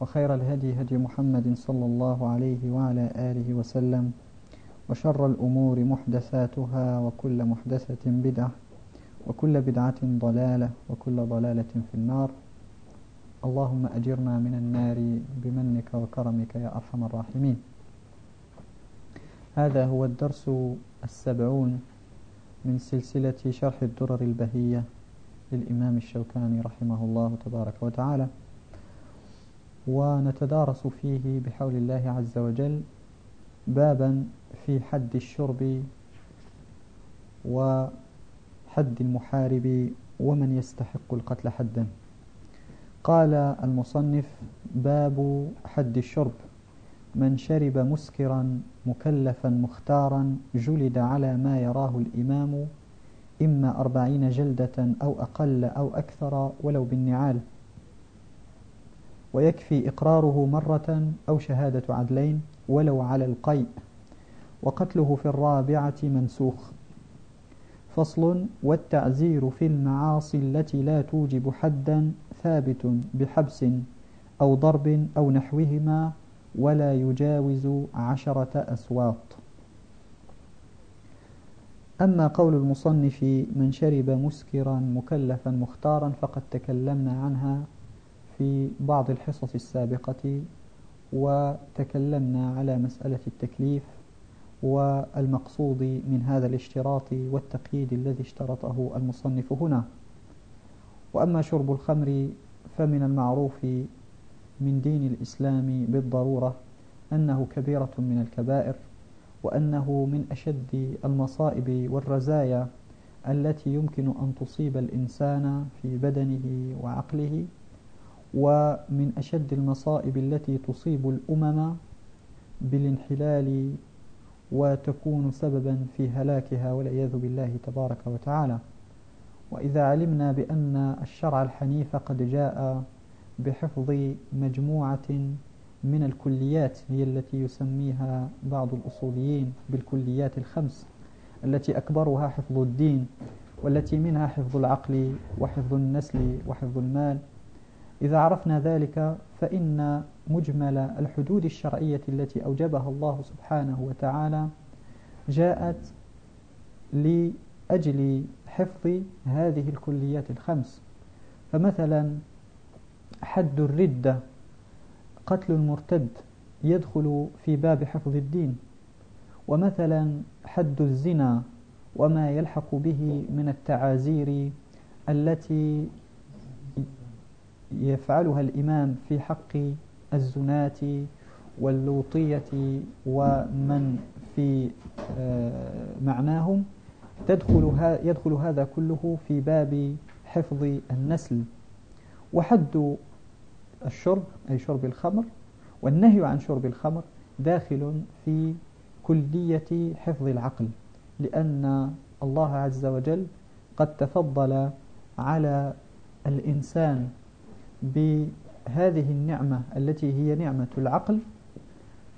وخير الهدي هدي محمد صلى الله عليه وعلى آله وسلم وشر الأمور محدثاتها وكل محدثة بدعة وكل بدعة ضلالة وكل ضلالة في النار. اللهم أجرنا من النار بمنك وكرمك يا أرحم الراحمين. هذا هو الدرس السبعون من سلسلة شرح الدرر البهية للإمام الشوكاني رحمه الله تبارك وتعالى. ونتدارس فيه بحول الله عز وجل بابا في حد الشرب وحد المحارب ومن يستحق القتل حدا. قال المصنف باب حد الشرب. من شرب مسكرا مكلفا مختارا جلد على ما يراه الإمام إما أربعين جلدة أو أقل أو أكثر ولو بالنعال. ويكفي إقراره مرة أو شهادة عدلين ولو على القيء وقتله في الرابعة منسوخ. فصل والتعزير في المعاصي التي لا توجب حدا ثابت بحبس أو ضرب أو نحوهما ولا يجاوز عشرة أسواط. أما قول المصنف من شرب مسكرا مكلفا مختارا فقد تكلمنا عنها في بعض الحصص السابقة وتكلمنا على مسألة التكليف والمقصود من هذا الاشتراط والتقييد الذي اشترطه المصنف هنا. وأما شرب الخمر فمن المعروف من دين الإسلام بالضرورة أنه كبيرة من الكبائر وأنه من أشد المصائب والرزايا التي يمكن أن تصيب الإنسان في بدنه وعقله. ومن أشد المصائب التي تصيب الأمم بالانحلال وتكون سببا في هلاكها والعياذ بالله تبارك وتعالى. وإذا علمنا بأن الشرع الحنيف قد جاء بحفظ مجموعة من الكليات هي التي يسميها بعض الأصوليين بالكليات الخمس التي أكبرها حفظ الدين والتي منها حفظ العقل وحفظ النسل وحفظ المال إذا عرفنا ذلك فإن مجمل الحدود الشرعية التي أوجبها الله سبحانه وتعالى جاءت لأجل حفظ هذه الكليات الخمس. فمثلا حد الردة قتل المرتد يدخل في باب حفظ الدين. ومثلا حد الزنا وما يلحق به من التعازير التي يفعلها الإمام في حق الزناة واللوطية ومن في آه، معناهم تدخل يدخل هذا كله في باب حفظ النسل. وحد الشرب أي شرب الخمر والنهي عن شرب الخمر داخل في كلية حفظ العقل لأن الله عز وجل قد تفضل على الإنسان بهذه النعمة التي هي نعمة العقل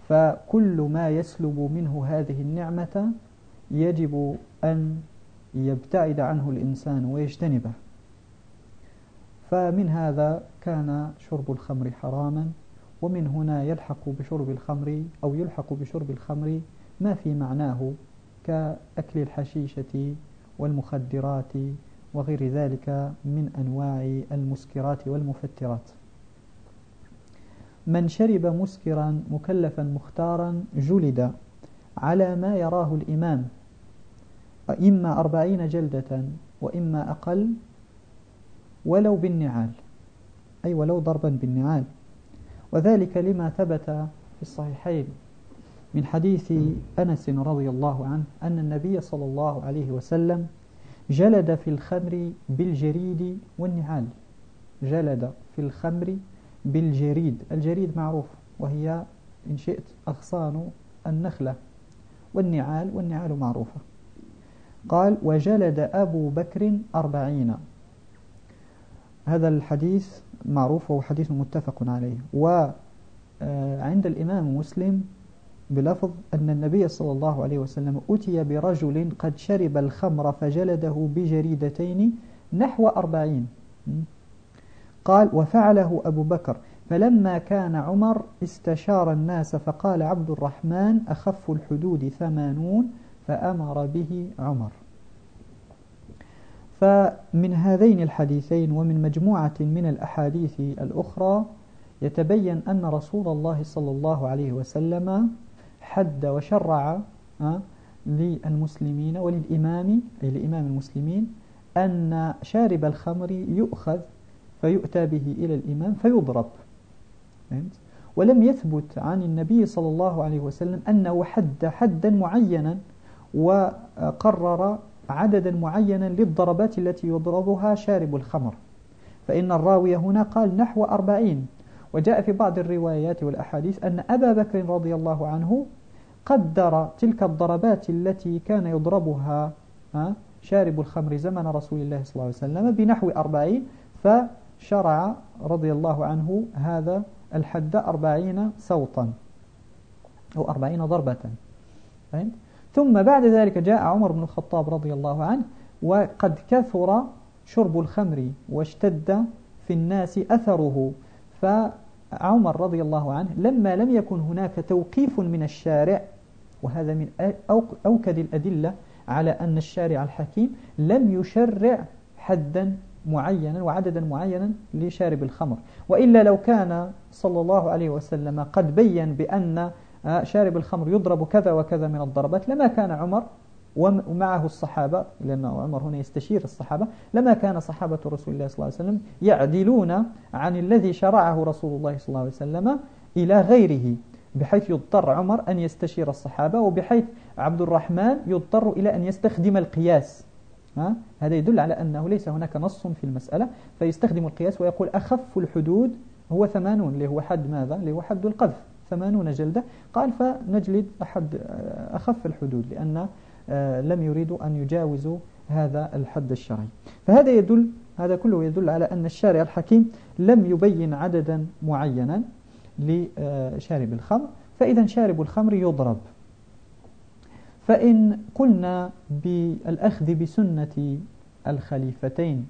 فكل ما يسلب منه هذه النعمة يجب أن يبتعد عنه الإنسان ويجتنبه. فمن هذا كان شرب الخمر حراما ومن هنا يلحق بشرب الخمر أو يلحق بشرب الخمر ما في معناه كأكل الحشيشة والمخدرات وغير ذلك من أنواع المسكرات والمفترات. من شرب مسكرا مكلفا مختارا جلد على ما يراه الإمام. إما أربعين جلدة وإما أقل ولو بالنعال. أي ولو ضربا بالنعال. وذلك لما ثبت في الصحيحين من حديث أنس رضي الله عنه أن النبي صلى الله عليه وسلم جلد في الخمر بالجريد والنعال. جلد في الخمر بالجريد. الجريد معروف وهي إن شئت أغصان النخلة. والنعال والنعال معروفة. قال وجلد أبو بكر أربعين. هذا الحديث معروف وهو حديث متفق عليه. وعند الإمام مسلم بلفظ أن النبي صلى الله عليه وسلم أتي برجل قد شرب الخمر فجلده بجريدتين نحو أربعين. قال وفعله أبو بكر. فلما كان عمر استشار الناس فقال عبد الرحمن أخف الحدود ثمانون فأمر به عمر. فمن هذين الحديثين ومن مجموعة من الأحاديث الأخرى يتبين أن رسول الله صلى الله عليه وسلم حد وشرع للمسلمين وللإمام أي لإمام المسلمين أن شارب الخمر يؤخذ فيؤتى به إلى الإمام فيضرب. ولم يثبت عن النبي صلى الله عليه وسلم أنه حد حدا معينا وقرر عددا معينا للضربات التي يضربها شارب الخمر. فإن الراوي هنا قال نحو أربعين. وجاء في بعض الروايات والأحاديث أن أبا بكر رضي الله عنه قدر تلك الضربات التي كان يضربها شارب الخمر زمن رسول الله صلى الله عليه وسلم بنحو أربعين فشرع رضي الله عنه هذا الحد أربعين صوتا أو أربعين ضربة ثم بعد ذلك جاء عمر بن الخطاب رضي الله عنه وقد كثر شرب الخمر واشتد في الناس أثره فعمر رضي الله عنه لما لم يكن هناك توقيف من الشارع وهذا من أوكد الأدلة على أن الشارع الحكيم لم يشرع حدا معينا وعددا معينا لشارب الخمر. وإلا لو كان صلى الله عليه وسلم قد بين بأن شارب الخمر يضرب كذا وكذا من الضربات لما كان عمر ومعه الصحابة لأن عمر هنا يستشير الصحابة لما كان صحابة رسول الله صلى الله عليه وسلم يعدلون عن الذي شرعه رسول الله صلى الله عليه وسلم إلى غيره بحيث يضطر عمر أن يستشير الصحابة وبحيث عبد الرحمن يضطر إلى أن يستخدم القياس ها؟ هذا يدل على أنه ليس هناك نص في المسألة فيستخدم القياس ويقول أخف الحدود هو ثمانون اللي هو حد ماذا؟ اللي هو حد القذف ثمانون جلدة قال فنجلد أحد أخف الحدود لأن آه، لم يريدوا أن يجاوزوا هذا الحد الشرعي. فهذا يدل هذا كله يدل على أن الشارع الحكيم لم يبين عددا معينا لشارب الخمر. فإذا شارب الخمر يضرب. فإن قلنا بالأخذ بسنة الخليفتين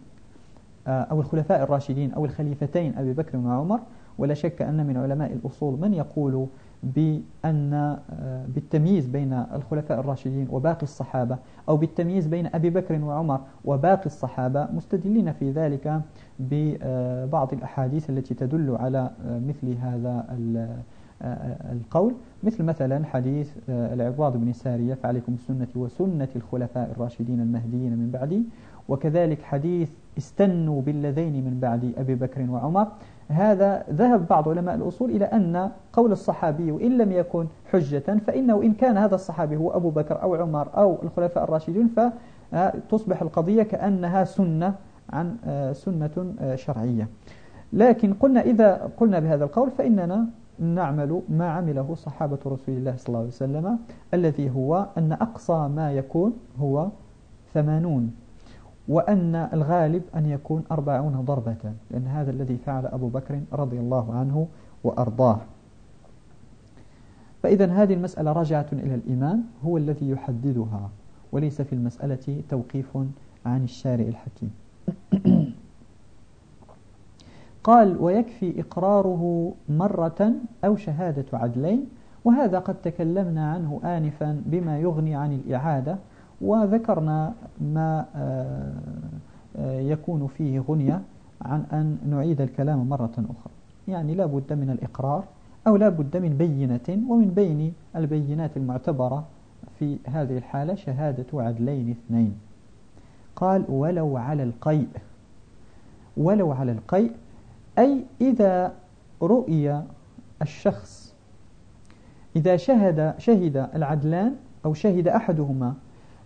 آه، أو الخلفاء الراشدين أو الخليفتين أبي بكر وعمر ولا شك أن من علماء الأصول من يقول بأن آه، بالتمييز بين الخلفاء الراشدين وباقي الصحابة أو بالتمييز بين أبي بكر وعمر وباقي الصحابة مستدلين في ذلك ببعض الأحاديث التي تدل على آه، مثل هذا آه، القول. مثل مثلا حديث العباد بن سارية فعليكم السنة وسنة الخلفاء الراشدين المهديين من بعدي. وكذلك حديث استنوا بالذين من بعد أبي بكر وعمر هذا ذهب بعض علماء الأصول إلى أن قول الصحابي إن لم يكن حجة فإنه إن كان هذا الصحابي هو أبو بكر أو عمر أو الخلفاء الراشدين فتصبح القضية كأنها سنة عن آه، سنة آه، شرعية. لكن قلنا إذا قلنا بهذا القول فإننا نعمل ما عمله صحابة رسول الله صلى الله عليه وسلم الذي هو أن أقصى ما يكون هو ثمانون. وأن الغالب أن يكون أربعون ضربة لأن هذا الذي فعل أبو بكر رضي الله عنه وأرضاه. فإذا هذه المسألة راجعة إلى الإمام هو الذي يحددها وليس في المسألة توقيف عن الشارع الحكيم. قال ويكفي إقراره مرة أو شهادة عدلين وهذا قد تكلمنا عنه آنفا بما يغني عن الإعادة وذكرنا ما آه، آه، يكون فيه غنية عن أن نعيد الكلام مرة أخرى. يعني لا بد من الإقرار أو لا بد من بينة ومن بين البينات المعتبرة في هذه الحالة شهادة عدلين اثنين. قال ولو على القيء ولو على القيء أي إذا رؤي الشخص إذا شهد شهد العدلان أو شهد أحدهما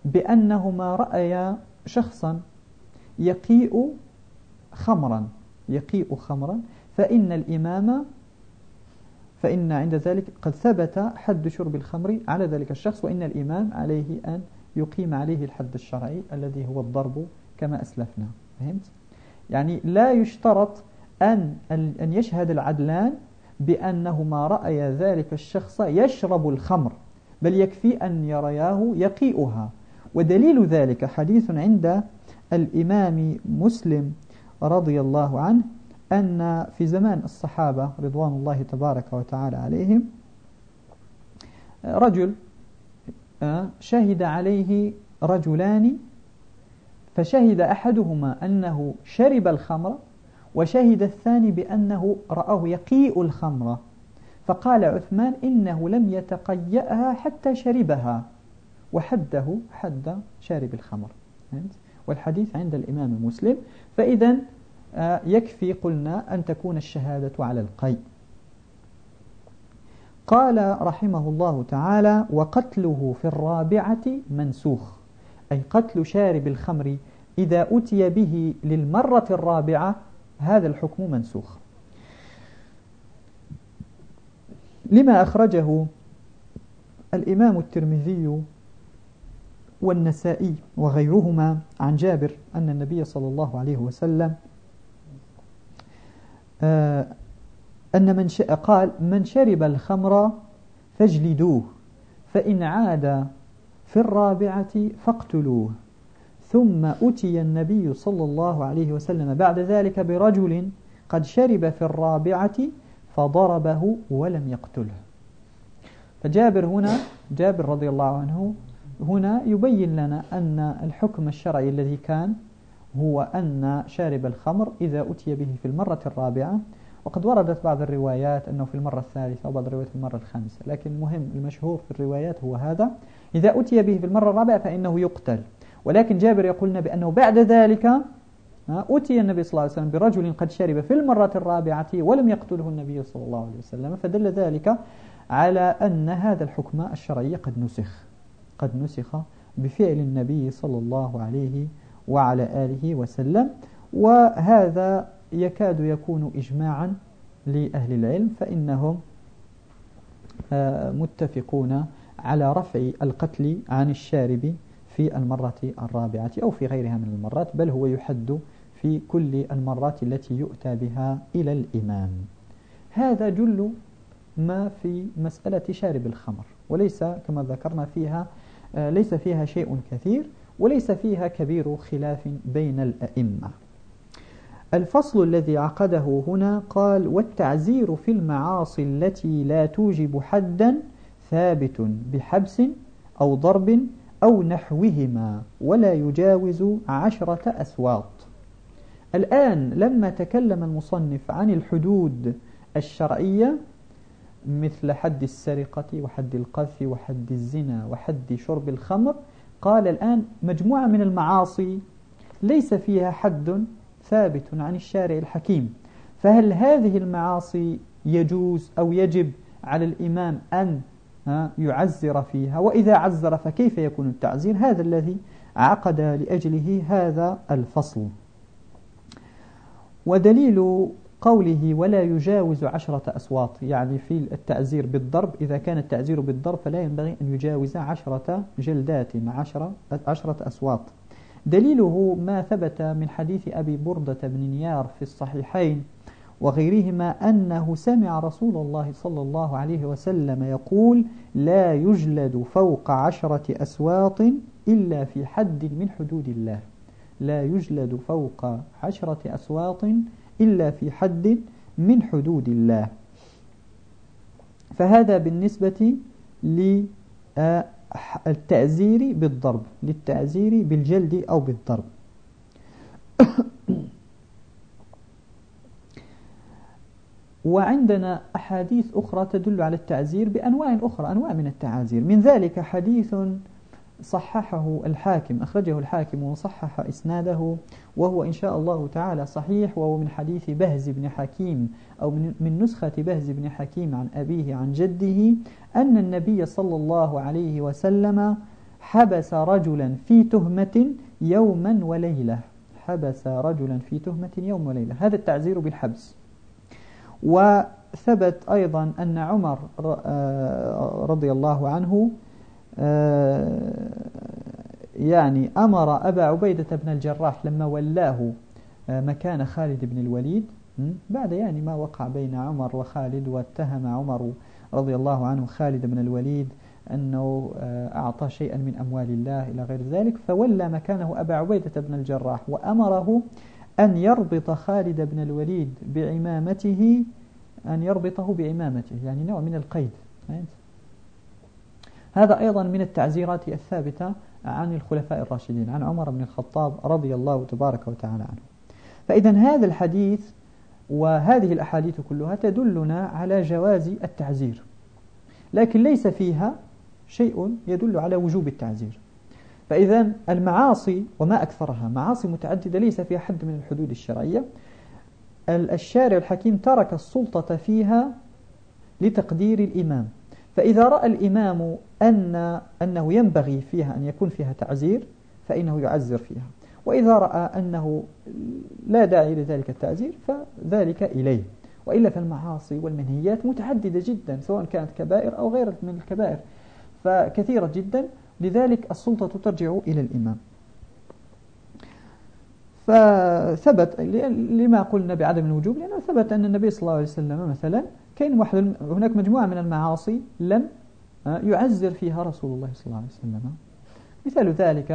بأنهما رأيا شخصا فإن عند ذلك قد ثبت حد شرب الخمر على ذلك الشخص وإن الإمام عليه أن يقيم عليه الحد الشرعي الذي هو الضرب كما أسلفنا فهمت؟ يعني لا يشترط أن أن يشهد العدلان بأنهما رأيا ذلك الشخص يشرب الخمر بل يكفي أن يرياه يقيئها ودليل ذلك حديث عند الإمام مسلم رضي الله عنه أن في زمان الصحابة رضوان الله تبارك وتعالى عليهم رجل آه، شهد عليه رجلان فشهد أحدهما أنه شرب الخمر وشهد الثاني بأنه رآه يقيء الخمر فقال عثمان إنه لم يتقيأها حتى شربها. وحده حد شارب الخمر. والحديث عند الإمام مسلم. فإذا آه، يكفي قلنا أن تكون الشهادة على القي. قال رحمه الله تعالى وقتله في الرابعة منسوخ. أي قتل شارب الخمر إذا أتي به للمرة الرابعة هذا الحكم منسوخ. لما أخرجه الإمام الترمذي والنسائي وغيرهما عن جابر أن النبي صلى الله عليه وسلم آه، أن من قال من شرب الخمر فاجلدوه فإن عاد في الرابعة فاقتلوه. ثم أتي النبي صلى الله عليه وسلم بعد ذلك برجل قد شرب في الرابعة فضربه ولم يقتله. فجابر هنا جابر رضي الله عنه هنا يبين لنا أن الحكم الشرعي الذي كان هو أن شارب الخمر إذا أتي به في المرة الرابعة وقد وردت بعض الروايات أنه في المرة الثالثة وبعض الروايات في المرة الخامسة لكن المهم المشهور في الروايات هو هذا إذا أتي به في المرة الرابعة فإنه يقتل. ولكن جابر يقولنا بأنه بعد ذلك أتي النبي صلى الله عليه وسلم برجل قد شرب في المرة الرابعة ولم يقتله النبي صلى الله عليه وسلم فدل ذلك على أن هذا الحكم الشرعي قد نسخ. قد نسخ بفعل النبي صلى الله عليه وعلى آله وسلم وهذا يكاد يكون إجماعا لأهل العلم فإنهم آه، متفقون على رفع القتل عن الشارب في المرة الرابعة أو في غيرها من المرات بل هو يحد في كل المرات التي يؤتى بها إلى الإمام. هذا جل ما في مسألة شارب الخمر وليس كما ذكرنا فيها ليس فيها شيء كثير وليس فيها كبير خلاف بين الأئمة. الفصل الذي عقده هنا قال والتعزير في المعاصي التي لا توجب حدا ثابت بحبس أو ضرب أو نحوهما ولا يجاوز عشرة أسواط. الآن لما تكلم المصنف عن الحدود الشرعية مثل حد السرقة وحد القذف وحد الزنا وحد شرب الخمر. قال الآن مجموعة من المعاصي ليس فيها حد ثابت عن الشارع الحكيم. فهل هذه المعاصي يجوز أو يجب على الإمام أن يعزر فيها؟ وإذا عزر فكيف يكون التعزير؟ هذا الذي عقد لأجله هذا الفصل. ودليل قوله ولا يجاوز عشرة أسواط يعني في التعزير بالضرب إذا كان التعزير بالضرب فلا ينبغي أن يجاوز عشرة جلدات عشرة, عشرة أسواط دليله ما ثبت من حديث أبي بردة بن نيار في الصحيحين وغيرهما أنه سمع رسول الله صلى الله عليه وسلم يقول لا يجلد فوق عشرة أسواط إلا في حد من حدود الله. لا يجلد فوق عشرة أسواط إلا في حد من حدود الله. فهذا بالنسبة للتعزير بالضرب للتعزير بالجلد أو بالضرب. وعندنا أحاديث أخرى تدل على التعزير بأنواع أخرى أنواع من التعازير من ذلك حديث صححه الحاكم أخرجه الحاكم وصحح إسناده وهو إن شاء الله تعالى صحيح وهو من حديث بهز بن حكيم أو من نسخة بهز بن حكيم عن أبيه عن جده أن النبي صلى الله عليه وسلم حبس رجلا في تهمة يوما وليلة. حبس رجلا في تهمة يوم وليلة. هذا التعزير بالحبس. و ثبت أيضا أن عمر رضي الله عنه يعني أمر أبا عبيدة بن الجراح لما ولاه مكان خالد بن الوليد بعد يعني ما وقع بين عمر وخالد واتهم عمر رضي الله عنه خالد بن الوليد أنه آه، أعطى شيئا من أموال الله إلى غير ذلك فولى مكانه أبا عبيدة بن الجراح وأمره أن يربط خالد بن الوليد بعمامته أن يربطه بعمامته يعني نوع من القيد هذا أيضا من التعزيرات الثابتة عن الخلفاء الراشدين عن عمر بن الخطاب رضي الله تبارك وتعالى عنه. فإذا هذا الحديث وهذه الأحاديث كلها تدلنا على جواز التعزير. لكن ليس فيها شيء يدل على وجوب التعزير. فإذا المعاصي وما أكثرها معاصي متعددة ليس فيها حد من الحدود الشرعية. الشارع الحكيم ترك السلطة فيها لتقدير الإمام. فإذا رأى الإمام أن أنه ينبغي فيها أن يكون فيها تعزير فإنه يعزر فيها. وإذا رأى أنه لا داعي لذلك التعزير فذلك إليه. وإلا فالمعاصي والمنهيات متعددة جدا سواء كانت كبائر أو غير من الكبائر فكثيرة جدا. لذلك السلطة ترجع إلى الإمام. فثبت لما قلنا بعدم الوجوب لأنه ثبت أن النبي صلى الله عليه وسلم مثلا كان هناك مجموعة من المعاصي لم يعزر فيها رسول الله صلى الله عليه وسلم. مثال ذلك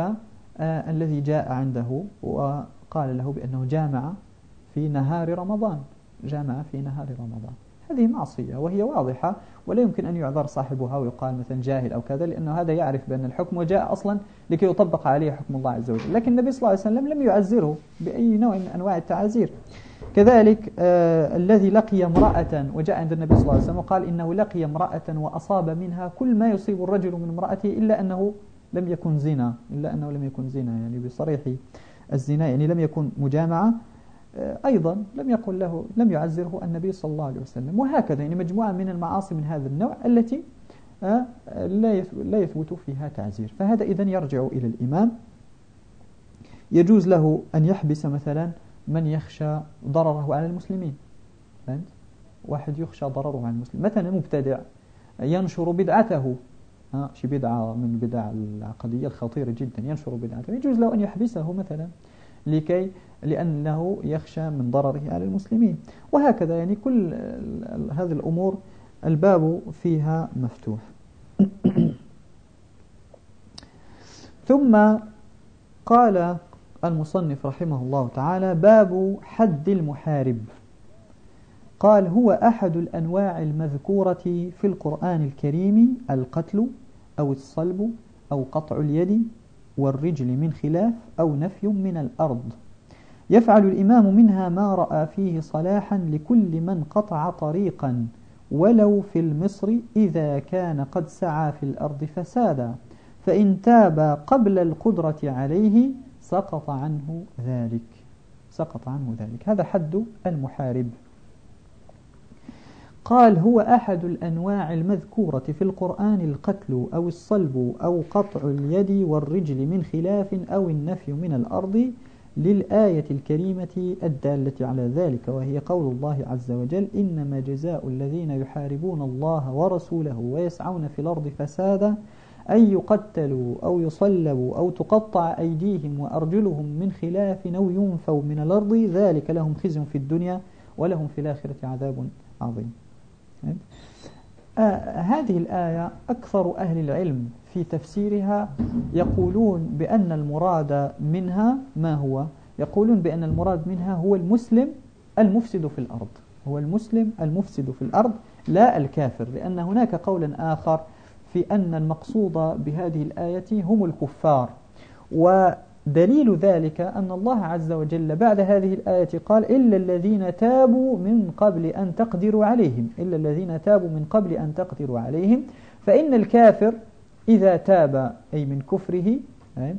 آه الذي جاء عنده وقال له بأنه جامع في نهار رمضان. جامع في نهار رمضان. هذه معصية وهي واضحة ولا يمكن أن يعذر صاحبها ويقال مثلا جاهل أو كذا لأنه هذا يعرف بأن الحكم وجاء أصلا لكي يطبق عليه حكم الله عز وجل. لكن النبي صلى الله عليه وسلم لم يعزره بأي نوع من أنواع التعازير كذلك آه الذي لقي امرأة وجاء عند النبي صلى الله عليه وسلم وقال إنه لقي امرأة وأصاب منها كل ما يصيب الرجل من امرأته إلا أنه لم يكن زنا إلا أنه لم يكن زنا يعني بصريح الزنا يعني لم يكن مجامعة. آه، أيضا لم يقل له لم يعزره النبي صلى الله عليه وسلم. وهكذا يعني مجموعة من المعاصي من هذا النوع التي آه، لا يثبت فيها تعزير. فهذا إذا يرجع إلى الإمام. يجوز له أن يحبس مثلا من يخشى ضرره على المسلمين. فهمت؟ واحد يخشى ضرره على المسلمين. مثلا مبتدع ينشر بدعته. ها شي بدعة من البدع العقدية الخطيرة جدا ينشر بدعته. يجوز له أن يحبسه مثلا لكي لأنه يخشى من ضرره على المسلمين. وهكذا يعني كل هذه الأمور الباب فيها مفتوح. ثم قال المصنف رحمه الله تعالى باب حد المحارب. قال هو أحد الأنواع المذكورة في القرآن الكريم القتل أو الصلب أو قطع اليد والرجل من خلاف أو نفي من الأرض. يفعل الإمام منها ما رأى فيه صلاحا لكل من قطع طريقا ولو في المصر إذا كان قد سعى في الأرض فسادا فإن تاب قبل القدرة عليه سقط عنه ذلك. سقط عنه ذلك. هذا حد المحارب. قال هو أحد الأنواع المذكورة في القرآن القتل أو الصلب أو قطع اليد والرجل من خلاف أو النفي من الأرض للآية الكريمة الدالة على ذلك وهي قول الله عز وجل إنما جزاء الذين يحاربون الله ورسوله ويسعون في الأرض فسادا أن يقتلوا أو يصلبوا أو تقطع أيديهم وأرجلهم من خلاف أو ينفوا من الأرض ذلك لهم خزي في الدنيا ولهم في الآخرة عذاب عظيم. آه هذه الآية أكثر أهل العلم في تفسيرها يقولون بأن المراد منها ما هو؟ يقولون بأن المراد منها هو المسلم المفسد في الأرض. هو المسلم المفسد في الأرض لا الكافر لأن هناك قولا آخر في أن المقصود بهذه الآية هم الكفار. ودليل ذلك أن الله عز وجل بعد هذه الآية قال إلا الذين تابوا من قبل أن تقدروا عليهم. إلا الذين تابوا من قبل أن تقدروا عليهم. فإن الكافر إذا تاب أي من كفره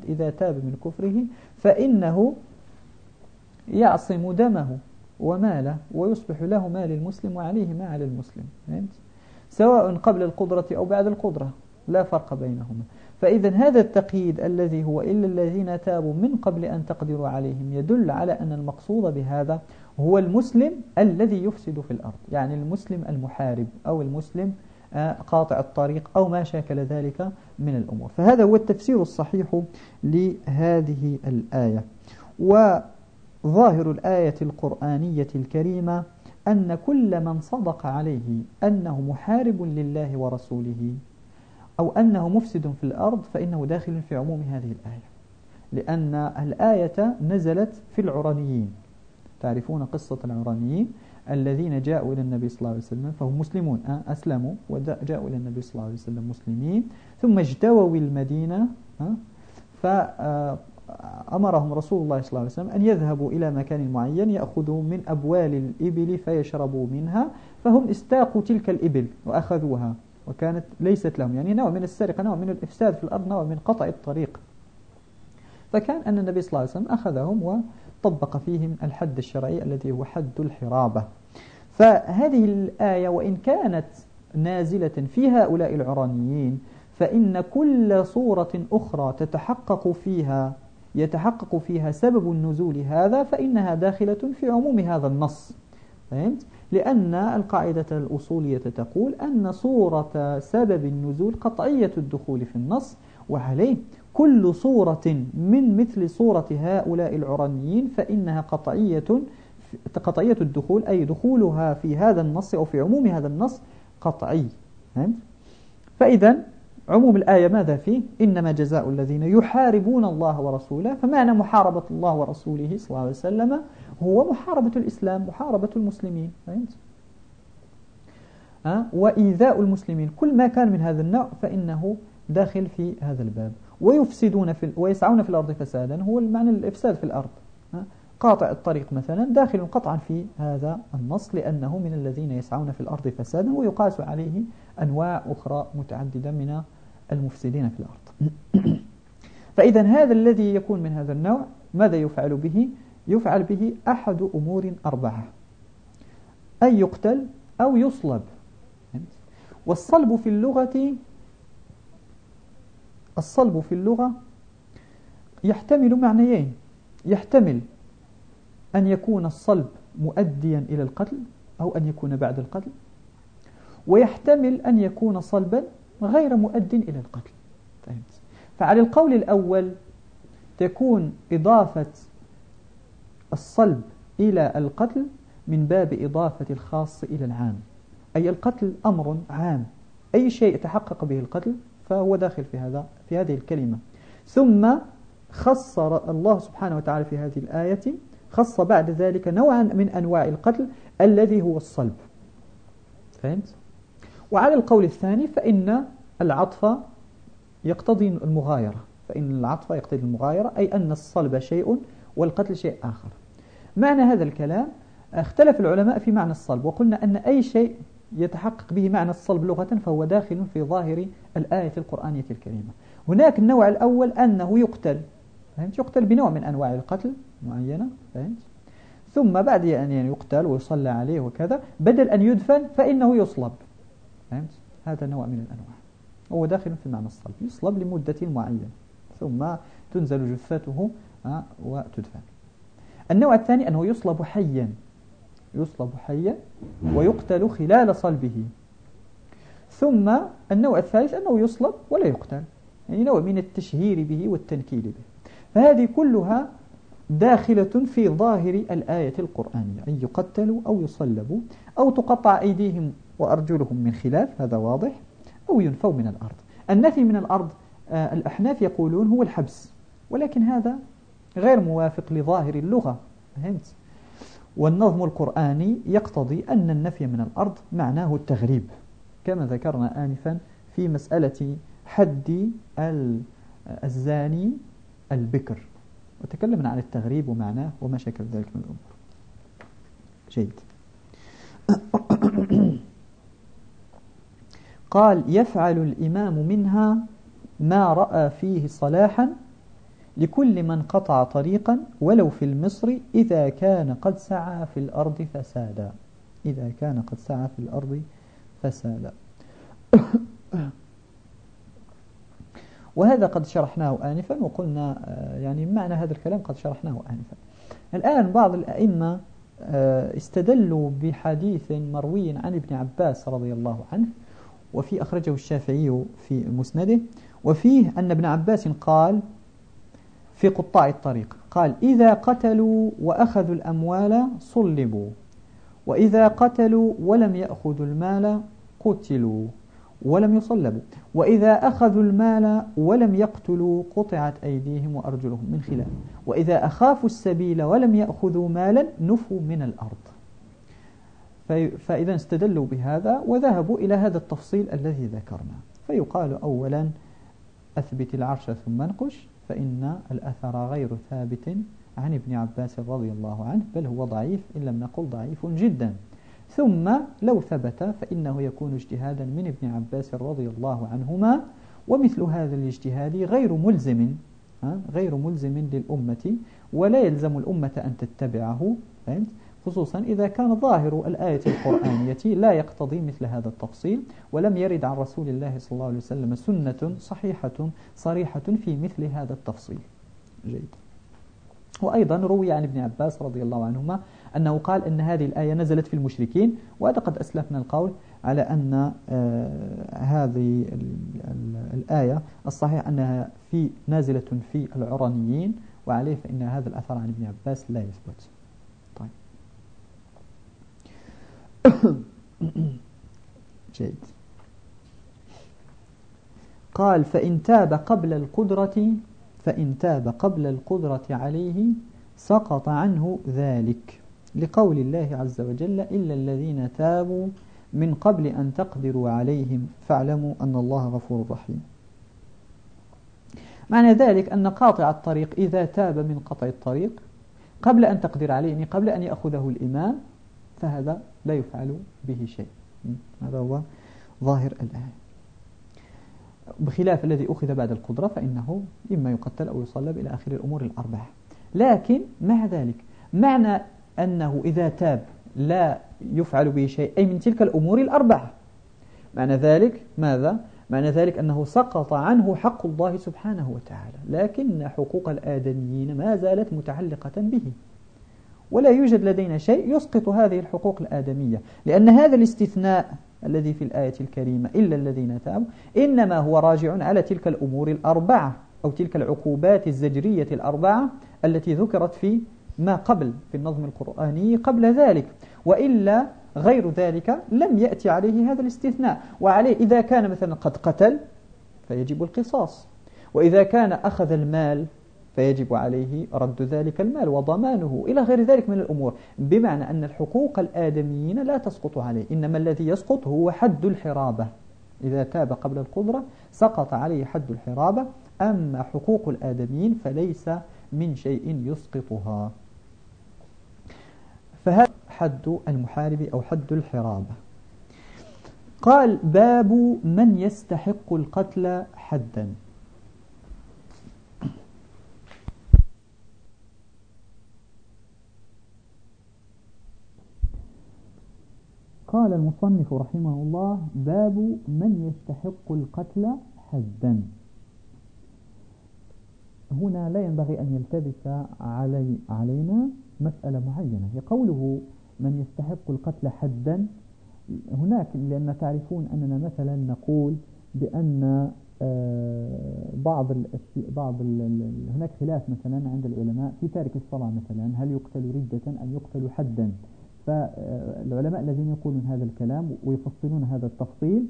إذا تاب من كفره فإنه يعصم دمه وماله ويصبح له ما للمسلم وعليه ما على المسلم سواء قبل القدرة أو بعد القدرة. لا فرق بينهما. فإذا هذا التقييد الذي هو إلا الذين تابوا من قبل أن تقدروا عليهم يدل على أن المقصود بهذا هو المسلم الذي يفسد في الأرض. يعني المسلم المحارب أو المسلم آه، قاطع الطريق أو ما شاكل ذلك من الأمور. فهذا هو التفسير الصحيح لهذه الآية. وظاهر الآية القرآنية الكريمة أن كل من صدق عليه أنه محارب لله ورسوله أو أنه مفسد في الأرض فإنه داخل في عموم هذه الآية. لأن الآية نزلت في العرانيين. تعرفون قصة العرانيين؟ الذين جاءوا إلى النبي صلى الله عليه وسلم فهم مسلمون آه، أسلموا وجاءوا إلى النبي صلى الله عليه وسلم مسلمين. ثم اجتووا المدينة فأمرهم رسول الله صلى الله عليه وسلم أن يذهبوا إلى مكان معين يأخذوا من أبوال الإبل فيشربوا منها فهم استاقوا تلك الإبل وأخذوها وكانت ليست لهم يعني نوع من السرقة نوع من الإفساد في الأرض نوع من قطع الطريق. فكان أن النبي صلى الله عليه وسلم أخذهم وطبق فيهم الحد الشرعي الذي هو حد الحرابة. فهذه الآية وإن كانت نازلة في هؤلاء العرانيين فإن كل صورة أخرى تتحقق فيها يتحقق فيها سبب النزول هذا فإنها داخلة في عموم هذا النص. فهمت؟ لأن القاعدة الأصولية تقول أن صورة سبب النزول قطعية الدخول في النص وعليه كل صورة من مثل صورة هؤلاء العرانيين فإنها قطعية قطعية الدخول أي دخولها في هذا النص أو في عموم هذا النص قطعي. فإذا عموم الآية ماذا فيه؟ إنما جزاء الذين يحاربون الله ورسوله فمعنى محاربة الله ورسوله صلى الله عليه وسلم؟ هو محاربة الإسلام محاربة المسلمين. فهمت؟ وإيذاء المسلمين. كل ما كان من هذا النوع فإنه داخل في هذا الباب. ويفسدون في ويسعون في الأرض فسادا. هو المعنى الإفساد في الأرض؟ قاطع الطريق مثلا داخل قطعا في هذا النص لأنه من الذين يسعون في الأرض فسادا ويقاس عليه أنواع أخرى متعددة من المفسدين في الأرض. فإذا هذا الذي يكون من هذا النوع ماذا يفعل به؟ يفعل به أحد أمور أربعة. أن يقتل أو يصلب. والصلب في اللغة الصلب في اللغة يحتمل معنيين. يحتمل أن يكون الصلب مؤديا إلى القتل أو أن يكون بعد القتل. ويحتمل أن يكون صلبا غير مؤد إلى القتل. فهمت؟ فعلى القول الأول تكون إضافة الصلب إلى القتل من باب إضافة الخاص إلى العام. أي القتل أمر عام. أي شيء تحقق به القتل فهو داخل في هذا في هذه الكلمة. ثم خص الله سبحانه وتعالى في هذه الآية خص بعد ذلك نوعا من أنواع القتل الذي هو الصلب. فهمت؟ وعلى القول الثاني فإن العطف يقتضي المغايرة فإن العطف يقتضي المغايرة أي أن الصلب شيء والقتل شيء آخر معنى هذا الكلام اختلف العلماء في معنى الصلب وقلنا أن أي شيء يتحقق به معنى الصلب لغة فهو داخل في ظاهر الآية القرآنية الكريمة هناك النوع الأول أنه يقتل فهمت؟ يقتل بنوع من أنواع القتل معينة فهمت؟ ثم بعد أن يقتل ويصلى عليه وكذا بدل أن يدفن فإنه يصلب فهمت؟ هذا نوع من الأنواع. هو داخل في معنى الصلب. يصلب لمدة معينة. ثم تنزل جثته وتدفن. النوع الثاني أنه يصلب حيا. يصلب حيا ويقتل خلال صلبه. ثم النوع الثالث أنه يصلب ولا يقتل. يعني نوع من التشهير به والتنكيل به. فهذه كلها داخلة في ظاهر الآية القرآنية. أن يقتلوا أو يصلبوا أو تقطع أيديهم وأرجلهم من خلاف هذا واضح أو ينفوا من الأرض. النفي من الأرض آه الأحناف يقولون هو الحبس ولكن هذا غير موافق لظاهر اللغة. فهمت؟ والنظم القرآني يقتضي أن النفي من الأرض معناه التغريب كما ذكرنا آنفا في مسألة حد الزاني البكر. وتكلمنا عن التغريب ومعناه وما شكل ذلك من الأمور. جيد. قال يفعل الإمام منها ما رأى فيه صلاحا لكل من قطع طريقا ولو في المصر إذا كان قد سعى في الأرض فسادا. إذا كان قد سعى في الأرض فسادا. وهذا قد شرحناه آنفا وقلنا آه، يعني معنى هذا الكلام قد شرحناه آنفا. الآن بعض الأئمة آه، استدلوا بحديث مروي عن ابن عباس رضي الله عنه وفي أخرجه الشافعي في مسنده وفيه أن ابن عباس قال في قطاع الطريق قال إذا قتلوا وأخذوا الأموال صلبوا وإذا قتلوا ولم يأخذوا المال قتلوا ولم يصلبوا وإذا أخذوا المال ولم يقتلوا قطعت أيديهم وأرجلهم. من خلاف وإذا أخافوا السبيل ولم يأخذوا مالا نفوا من الأرض. فإذا استدلوا بهذا وذهبوا إلى هذا التفصيل الذي ذكرنا. فيقال أولا أثبت العرش ثم انقش فإن الأثر غير ثابت عن ابن عباس رضي الله عنه بل هو ضعيف إن لم نقل ضعيف جدا. ثم لو ثبت فإنه يكون اجتهادا من ابن عباس رضي الله عنهما ومثل هذا الاجتهاد غير ملزم غير ملزم للأمة ولا يلزم الأمة أن تتبعه خصوصا إذا كان ظاهر الآية القرآنية لا يقتضي مثل هذا التفصيل ولم يرد عن رسول الله صلى الله عليه وسلم سنة صحيحة صريحة في مثل هذا التفصيل. جيد. وأيضا روي عن ابن عباس رضي الله عنهما أنه قال أن هذه الآية نزلت في المشركين وهذا قد أسلفنا القول على أن آه هذه الآية الصحيح أنها في نازلة في العرانيين وعليه فإن هذا الأثر عن ابن عباس لا يثبت طيب جيد. قال فإن تاب قبل القدرة فإن تاب قبل القدرة عليه سقط عنه ذلك. لقول الله عز وجل إلا الذين تابوا من قبل أن تقدروا عليهم فاعلموا أن الله غفور رحيم. معنى ذلك أن قاطع الطريق إذا تاب من قطع الطريق قبل أن تقدر عليه يعني قبل أن يأخذه الإمام فهذا لا يفعل به شيء. هذا هو ظاهر الآية. بخلاف الذي أخذ بعد القدرة فإنه إما يقتل أو يصلب إلى آخر الأمور الأربعة. لكن مع ذلك معنى أنه إذا تاب لا يفعل به شيء أي من تلك الأمور الأربعة. معنى ذلك ماذا؟ معنى ذلك أنه سقط عنه حق الله سبحانه وتعالى. لكن حقوق الآدميين ما زالت متعلقة به. ولا يوجد لدينا شيء يسقط هذه الحقوق الآدمية. لأن هذا الاستثناء الذي في الآية الكريمة إلا الذين تابوا إنما هو راجع على تلك الأمور الأربعة أو تلك العقوبات الزجرية الأربعة التي ذكرت في ما قبل في النظم القرآني قبل ذلك. وإلا غير ذلك لم يأتي عليه هذا الاستثناء. وعليه إذا كان مثلا قد قتل فيجب القصاص. وإذا كان أخذ المال فيجب عليه رد ذلك المال وضمانه إلى غير ذلك من الأمور بمعنى أن الحقوق الآدميين لا تسقط عليه إنما الذي يسقط هو حد الحرابة. إذا تاب قبل القدرة سقط عليه حد الحرابة أما حقوق الآدميين فليس من شيء يسقطها. فهذا حد المحارب أو حد الحرابة. قال باب من يستحق القتل حدا. قال المصنف رحمه الله باب من يستحق القتل حدا هنا لا ينبغي أن يلتبس علي علينا مسألة معينة. هي قوله من يستحق القتل حدا هناك لأن تعرفون أننا مثلا نقول بأن آه، بعض ال بعض ال هناك خلاف مثلا عند العلماء في تارك الصلاة مثلا. هل يقتل ردة أم يقتل حدا فالعلماء الذين يقولون هذا الكلام ويفصلون هذا التفصيل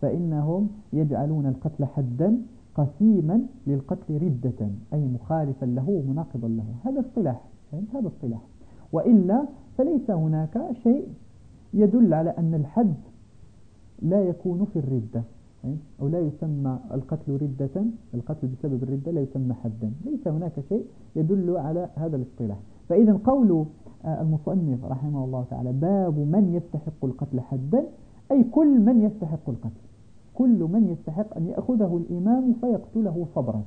فإنهم يجعلون القتل حدا قسيما للقتل ردة أي مخالفا له ومناقضا له. هذا اصطلاح هذا اصطلاح. وإلا فليس هناك شيء يدل على أن الحد لا يكون في الردة أو لا يسمى القتل ردة القتل بسبب الردة لا يسمى حدا. ليس هناك شيء يدل على هذا الاصطلاح. فإذا قول المصنف رحمه الله تعالى باب من يستحق القتل حدا أي كل من يستحق القتل. كل من يستحق أن يأخذه الإمام فيقتله صبرا.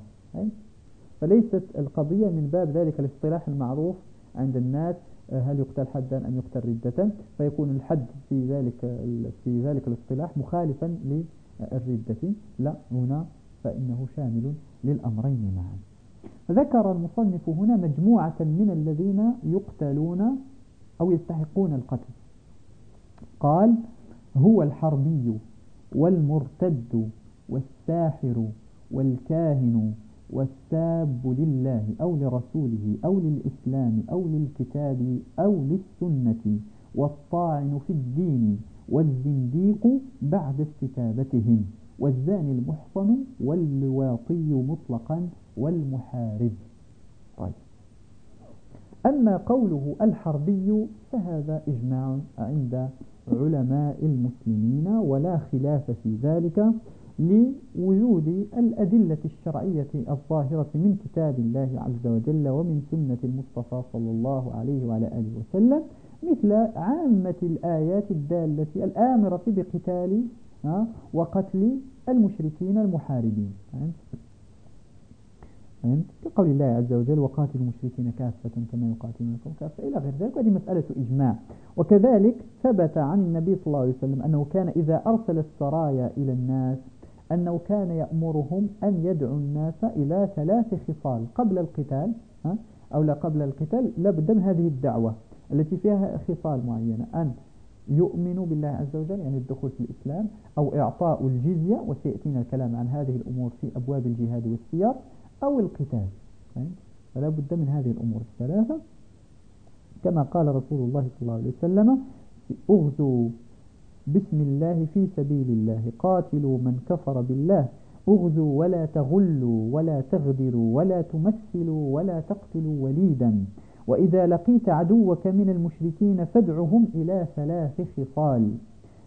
فليست القضية من باب ذلك الاصطلاح المعروف عند الناس آه، هل يقتل حدا أم يقتل ردة؟ فيكون الحد في ذلك في ذلك الاصطلاح مخالفا للردة. لا هنا فإنه شامل للأمرين معا. ذكر المصنف هنا مجموعة من الذين يقتلون أو يستحقون القتل. قال هو الحربي والمرتد والساحر والكاهن والساب لله أو لرسوله أو للإسلام أو للكتاب أو للسنة والطاعن في الدين والزنديق بعد استتابتهم والزاني المحصن واللواطي مطلقا والمحارب. طيب. أما قوله الحربي فهذا إجماع عند علماء المسلمين ولا خلاف في ذلك لوجود الأدلة الشرعية الظاهرة من كتاب الله عز وجل ومن سنة المصطفى صلى الله عليه وعلى آله وسلم مثل عامة الآيات الدالة الآمرة بقتال وقتل المشركين المحاربين. فهمت؟ كقول الله عز وجل وقاتلوا المشركين كافة كما يقاتلونكم كافة إلى غير ذلك وهذه مسألة إجماع. وكذلك ثبت عن النبي صلى الله عليه وسلم أنه كان إذا أرسل السرايا إلى الناس أنه كان يأمرهم أن يدعوا الناس إلى ثلاث خصال قبل القتال أو لا قبل القتال لابد من هذه الدعوة التي فيها خصال معينة أن يؤمنوا بالله عز وجل يعني الدخول في الإسلام أو إعطاء الجزية وسيأتينا الكلام عن هذه الأمور في أبواب الجهاد والسيار أو القتال فلا بد من هذه الأمور الثلاثة. كما قال رسول الله صلى الله عليه وسلم أغزوا بسم الله في سبيل الله قاتلوا من كفر بالله. أغزوا ولا تغلوا ولا تغدروا ولا تمثلوا ولا تقتلوا وليدا. وإذا لقيت عدوك من المشركين فادعهم إلى ثلاث خصال.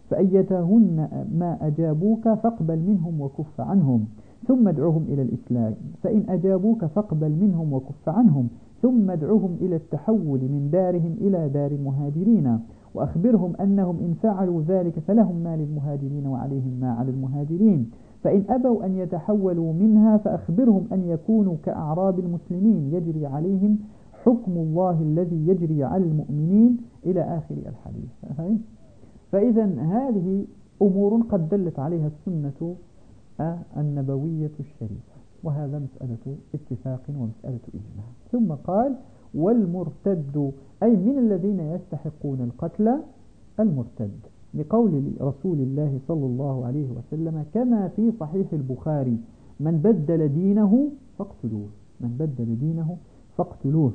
فأيتهن ما أجابوك فاقبل منهم وكف عنهم. ثم ادعوهم إلى الإسلام. فإن أجابوك فاقبل منهم وكف عنهم. ثم ادعوهم إلى التحول من دارهم إلى دار المهاجرين. وأخبرهم أنهم إن فعلوا ذلك فلهم ما للمهاجرين وعليهم ما على المهاجرين. فإن أبوا أن يتحولوا منها فأخبرهم أن يكونوا كأعراب المسلمين. يجري عليهم حكم الله الذي يجري على المؤمنين إلى آخر الحديث. فإذا هذه أمور قد دلت عليها السنة النبوية الشريفة. وهذا مسألة اتفاق ومسألة إجماع. ثم قال والمرتد أي من الذين يستحقون القتل المرتد. لقول رسول الله صلى الله عليه وسلم كما في صحيح البخاري من بدل دينه فاقتلوه. من بدل دينه فاقتلوه.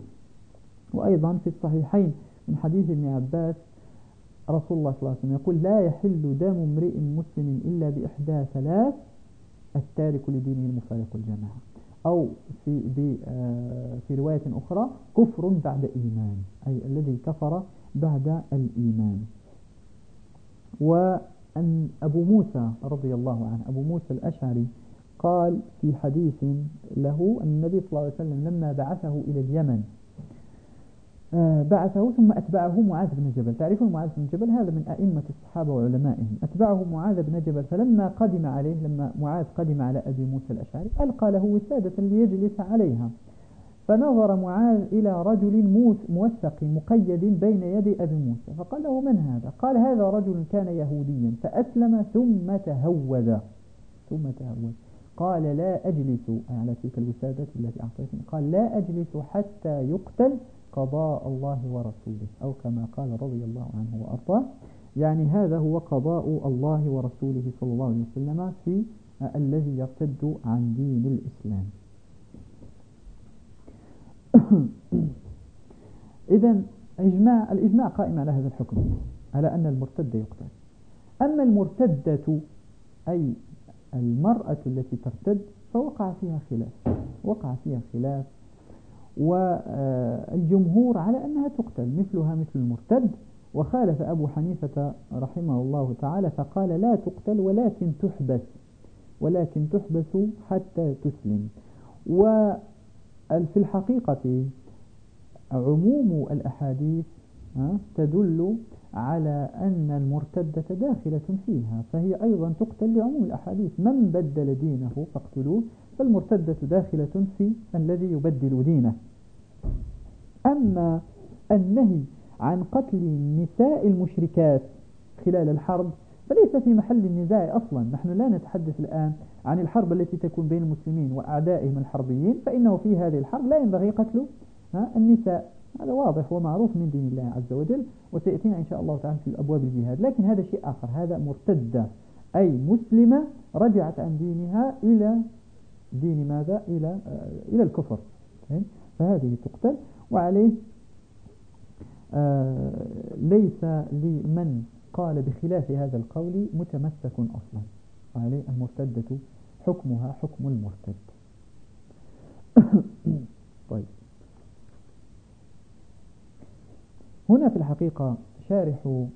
وأيضا في الصحيحين من حديث ابن عباس رسول الله صلى الله عليه وسلم يقول لا يحل دم امرئ مسلم إلا بإحدى ثلاث التارك لدينه المفارق الجماعة. أو في آه، في رواية أخرى كفر بعد إيمان أي الذي كفر بعد الإيمان. وأن أبو موسى رضي الله عنه أبو موسى الأشعري قال في حديث له أن النبي صلى الله عليه وسلم لما بعثه إلى اليمن بعثه ثم أتبعه معاذ بن جبل. تعرفون معاذ بن جبل؟ هذا من أئمة الصحابة وعلمائهم. أتبعه معاذ بن جبل فلما قدم عليه لما معاذ قدم على أبي موسى الأشعري ألقى له وسادة ليجلس عليها. فنظر معاذ إلى رجل موثق مقيد بين يدي أبي موسى فقال له من هذا؟ قال هذا رجل كان يهوديا فأسلم ثم تهوذ. ثم تهوذ. قال لا أجلس على تلك الوسادة التي أعطيتني. قال لا أجلس حتى يقتل قضاء الله ورسوله أو كما قال رضي الله عنه وأرضاه. يعني هذا هو قضاء الله ورسوله صلى الله عليه وسلم في الذي يرتد عن دين الإسلام. إذا إجماع الإجماع قائم على هذا الحكم على أن المرتد يقتل. أما المرتدة أي المرأة التي ترتد فوقع فيها خلاف وقع فيها خلاف والجمهور على أنها تقتل مثلها مثل المرتد. وخالف أبو حنيفة رحمه الله تعالى فقال لا تقتل ولكن تحبس ولكن تحبس حتى تسلم. وفي الحقيقة عموم الأحاديث تدل على أن المرتدة داخلة فيها فهي أيضا تقتل لعموم الأحاديث. من بدل دينه فاقتلوه؟ فالمرتدة داخلة في الذي يبدل دينه. أما النهي عن قتل النساء المشركات خلال الحرب فليس في محل النزاع أصلا. نحن لا نتحدث الآن عن الحرب التي تكون بين المسلمين وأعدائهم الحربيين فإنه في هذه الحرب لا ينبغي قتل النساء. هذا واضح ومعروف من دين الله عز وجل وسيأتينا إن شاء الله تعالى في أبواب الجهاد. لكن هذا شيء آخر هذا مرتدة. أي مسلمة رجعت عن دينها إلى دين ماذا؟ إلى إلى الكفر. فهذه تقتل. وعليه. آه، ليس لمن قال بخلاف هذا القول متمسك أصلا. وعليه المرتدة حكمها حكم المرتد. طيب. هنا في الحقيقة شارح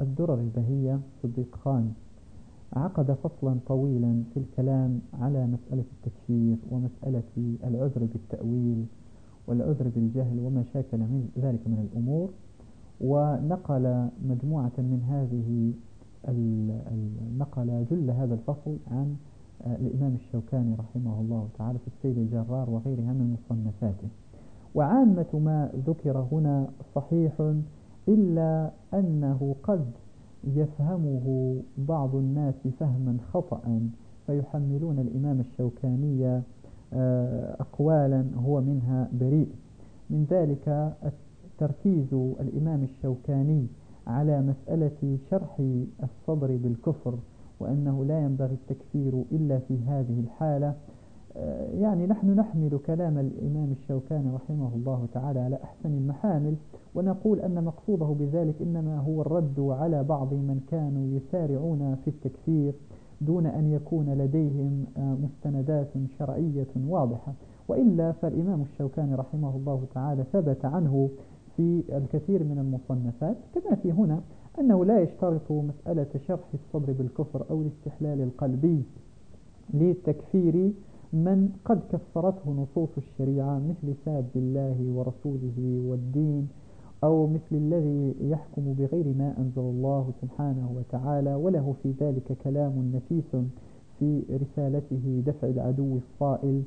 الدرر البهية صديق خان عقد فصلا طويلا في الكلام على مسألة التكفير ومسألة العذر بالتأويل. والعذر بالجهل وما شاكل من ذلك من الأمور. ونقل مجموعة من هذه نقل جل هذا الفصل عن الإمام الشوكاني رحمه الله تعالى في السيد الجرار وغيرها من مصنفاته. وعامة ما ذكر هنا صحيح إلا أنه قد يفهمه بعض الناس فهما خطأ فيحملون الإمام الشوكاني أقوالا هو منها بريء. من ذلك تركيز الإمام الشوكاني على مسألة شرح الصدر بالكفر وأنه لا ينبغي التكفير إلا في هذه الحالة. آه، يعني نحن نحمل كلام الإمام الشوكاني رحمه الله تعالى على أحسن المحامل ونقول أن مقصوده بذلك إنما هو الرد على بعض من كانوا يسارعون في التكفير. دون أن يكون لديهم آه، مستندات شرعية واضحة. وإلا فالإمام الشوكاني رحمه الله تعالى ثبت عنه في الكثير من المصنفات. كما في هنا أنه لا يشترط مسألة شرح الصدر بالكفر أو الاستحلال القلبي للتكفير من قد كفرته نصوص الشريعة مثل ساب الله ورسوله والدين. أو مثل الذي يحكم بغير ما أنزل الله سبحانه وتعالى وله في ذلك كلام نفيس في رسالته دفع العدو الصائل.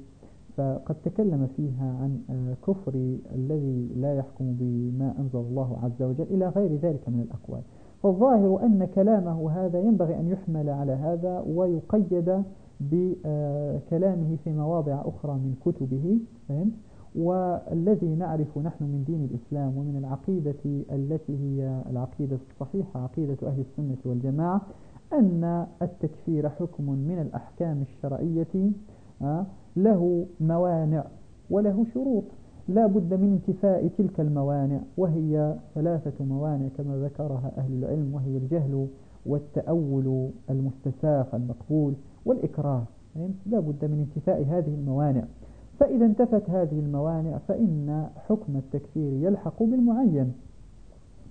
فقد تكلم فيها عن كفر الذي لا يحكم بما أنزل الله عز وجل إلى غير ذلك من الأقوال. فالظاهر أن كلامه هذا ينبغي أن يحمل على هذا ويقيد بكلامه في مواضع أخرى من كتبه فهمت؟ والذي نعرف نحن من دين الإسلام ومن العقيدة التي هي العقيدة الصحيحة عقيدة أهل السنة والجماعة أن التكفير حكم من الأحكام الشرعية آه، له موانع وله شروط. لا بد من انتفاء تلك الموانع وهي ثلاثة موانع كما ذكرها أهل العلم وهي الجهل والتأول المستساغ المقبول والإكراه. لا بد من انتفاء هذه الموانع. فإذا انتفت هذه الموانع فإن حكم التكفير يلحق بالمعين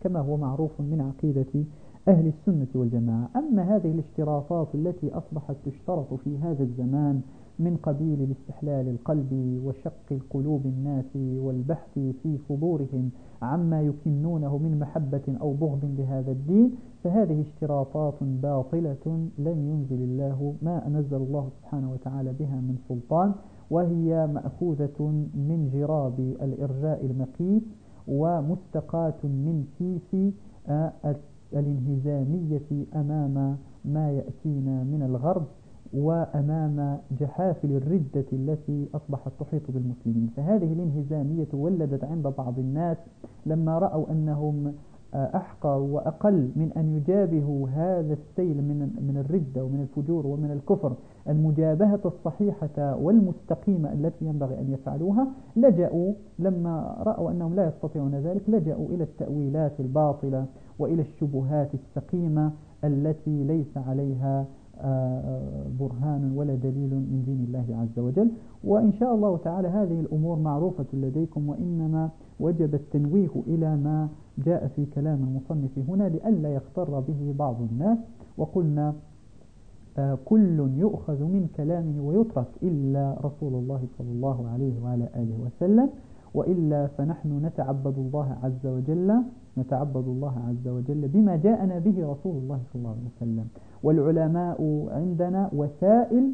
كما هو معروف من عقيدة أهل السنة والجماعة. أما هذه الاشتراطات التي أصبحت تشترط في هذا الزمان من قبيل الاستحلال القلبي وشق القلوب الناس والبحث في صدورهم عما يكنونه من محبة أو بغض لهذا الدين فهذه اشتراطات باطلة لم ينزل الله ما أنزل الله سبحانه وتعالى بها من سلطان. وهي مأخوذة من جراب الإرجاء المقيت ومستقاة من كيس آه، الانهزامية أمام ما يأتينا من الغرب وأمام جحافل الردة التي أصبحت تحيط بالمسلمين. فهذه الانهزامية ولدت عند بعض الناس لما رأوا أنهم أحقر وأقل من أن يجابهوا هذا السيل من من الردة ومن الفجور ومن الكفر. المجابهة الصحيحة والمستقيمة التي ينبغي أن يفعلوها لجأوا لما رأوا أنهم لا يستطيعون ذلك لجأوا إلى التأويلات الباطلة وإلى الشبهات السقيمة التي ليس عليها برهان ولا دليل من دين الله عز وجل. وإن شاء الله تعالى هذه الأمور معروفة لديكم وإنما وجب التنويه إلى ما جاء في كلام المصنف هنا لئلا يغتر به بعض الناس. وقلنا آه، كل يؤخذ من كلامه ويترك إلا رسول الله صلى الله عليه وعلى آله وسلم وإلا فنحن نتعبد الله عز وجل نتعبد الله عز وجل بما جاءنا به رسول الله صلى الله عليه وسلم. والعلماء عندنا وسائل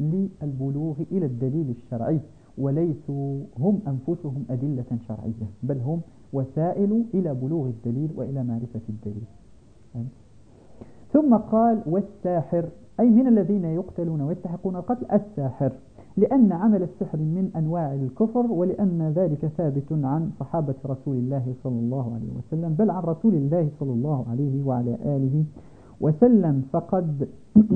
للبلوغ إلى الدليل الشرعي وليسوا هم أنفسهم أدلة شرعية بل هم وسائل إلى بلوغ الدليل وإلى معرفة الدليل. ثم قال والساحر. أي من الذين يقتلون ويستحقون القتل الساحر لأن عمل السحر من أنواع الكفر ولأن ذلك ثابت عن صحابة رسول الله صلى الله عليه وسلم بل عن رسول الله صلى الله عليه وعلى آله وسلم. فقد